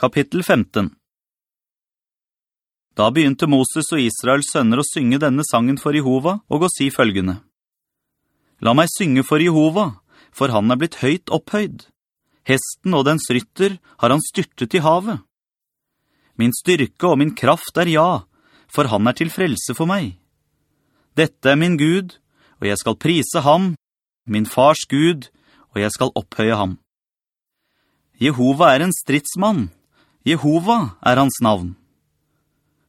Kapittel 15 Da begynte Moses og Israels sønner å synge denne sangen for Jehova og å si følgende. La meg synge for Jehova, for han er blitt høyt opphøyd. Hesten og dens rytter har han styrtet i havet. Min styrke og min kraft er ja, for han er til frelse for meg. Dette er min Gud, og jeg skal prise ham, min fars Gud, og jeg skal opphøye ham. Jehova er en stridsmann, Jehova er hans navn.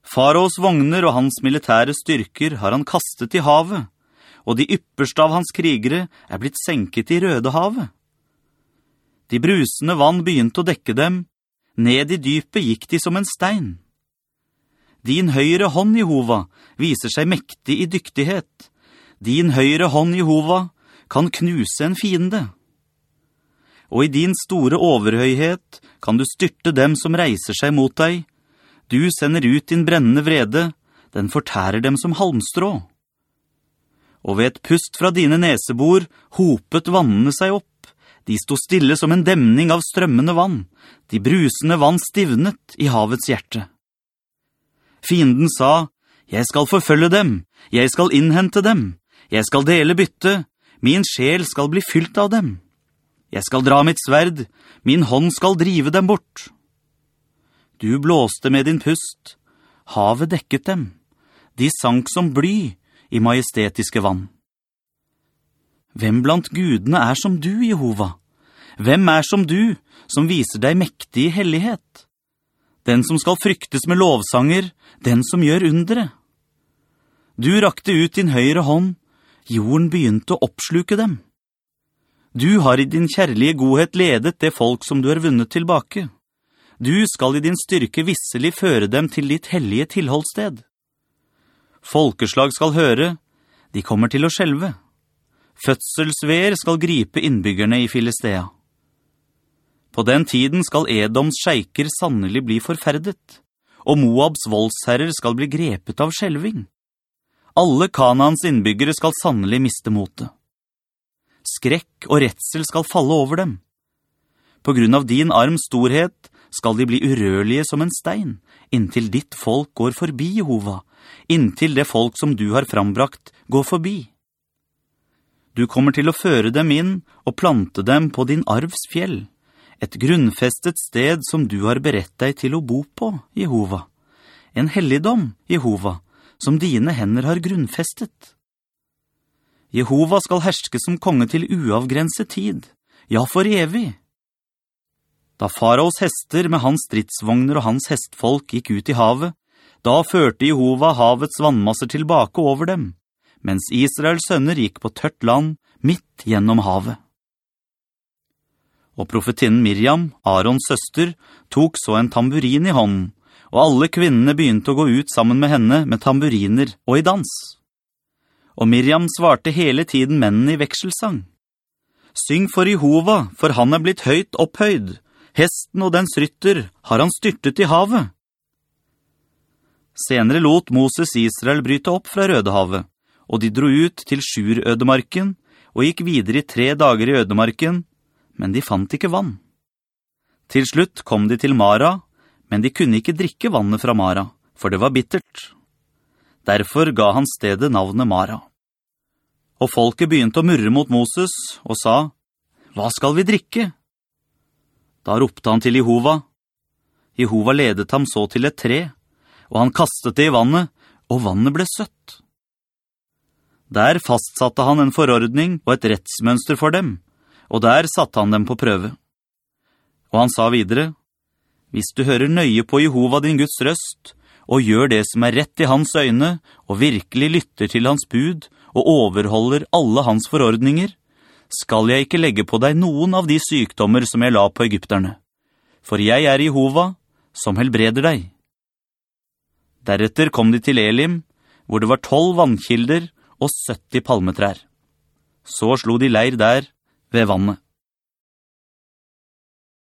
Faraos vogner og hans militære styrker har han kastet i havet, og de ypperste av hans krigere er blitt senket i røde havet. De brusende vann begynte å dekke dem, ned i dypet gikk de som en stein. Din høyre hånd, Jehova, viser seg mektig i dyktighet. Din høyre hånd, Jehova, kan knuse en fiende og i din store overhøyhet kan du styrte dem som reiser seg mot deg. Du sender ut din brennende vrede, den fortærer dem som halmstrå. Og ved et pust fra dine nesebor hopet vannene seg opp. De sto stille som en demning av strømmende vann. De brusende vann stivnet i havets hjerte. Fienden sa, «Jeg skal forfølge dem, jeg skal innhente dem, jeg skal dele bytte, min sjel skal bli fylt av dem.» Jeg skal dra mitt sverd, min hånd skal drive dem bort. Du blåste med din pust, havet dekket dem, de sank som bly i majestetiske vann. Hvem blant gudene er som du, Jehova? Hvem er som du, som viser deg mektig i hellighet? Den som skal fryktes med lovsanger, den som gjør undre. Du rakte ut din høyre hånd, jorden begynte å oppsluke dem. Du har i din kjærlige godhet ledet det folk som du har vunnet tilbake. Du skal i din styrke visselig føre dem til ditt hellige tilholdssted. Folkeslag skal høre, de kommer til å skjelve. Fødselsver skal gripe innbyggerne i Filistea. På den tiden skal Edoms skjeiker sannelig bli forferdet, og Moabs voldsherrer skal bli grepet av skjelving. Alle Kanans innbyggere skal sannelig miste motet skrekk og retsel skal falle over dem. På grunn av din arms storhet skal de bli urørlige som en stein, inntil ditt folk går forbi, Jehova, inntil det folk som du har frambrakt går forbi. Du kommer til å føre dem inn og plante dem på din arvs fjell, et grunnfestet sted som du har berett deg til å bo på, Jehova. En helligdom, Jehova, som dine hender har grunnfestet. Jehova skal herske som konge til uavgrenset tid, ja for evig. Da faraos hester med hans stridsvogner og hans hestfolk gikk ut i havet, da førte Jehova havets vannmasser tilbake over dem, mens Israels sønner gikk på tørt land midt gjennom havet. Og profetinnen Miriam, Arons søster, tok så en tamburin i hånden, og alle kvinnene begynte å gå ut sammen med henne med tamburiner og i dans. Og Miriam svarte hele tiden mennene i vekselsang. Syng for Jehova, for han er blitt høyt opphøyd. Hesten og dens rytter har han styrtet i havet. Senere lot Moses Israel bryte opp fra Rødehavet, og de dro ut til Sjur-ødemarken, og gikk videre i tre dager i ødemarken, men de fant ikke vann. Til slutt kom de til Mara, men de kunne ikke drikke vannet fra Mara, for det var bittert. Derfor ga han stedet navnet Mara. Og folket begynte å murre mot Moses og sa, «Hva skal vi drikke?» Da ropte han til Jehova. Jehova ledet ham så til et tre, og han kastet det i vannet, og vannet ble søtt. Der fastsatte han en forordning og et rettsmønster for dem, og der satte han dem på prøve. Og han sa videre, «Hvis du hører nøye på Jehova din Guds røst, og gjør det som er rett i hans øyne, og virkelig lytter til hans bud, og overholder alle hans forordninger, skal jeg ikke legge på deg noen av de sykdommer som jeg la på egypterne. For jeg er Jehova, som helbreder deg. Deretter kom de til Elim, hvor det var tolv vannkilder og 70 palmetrær. Så slo de leir der ved vannet.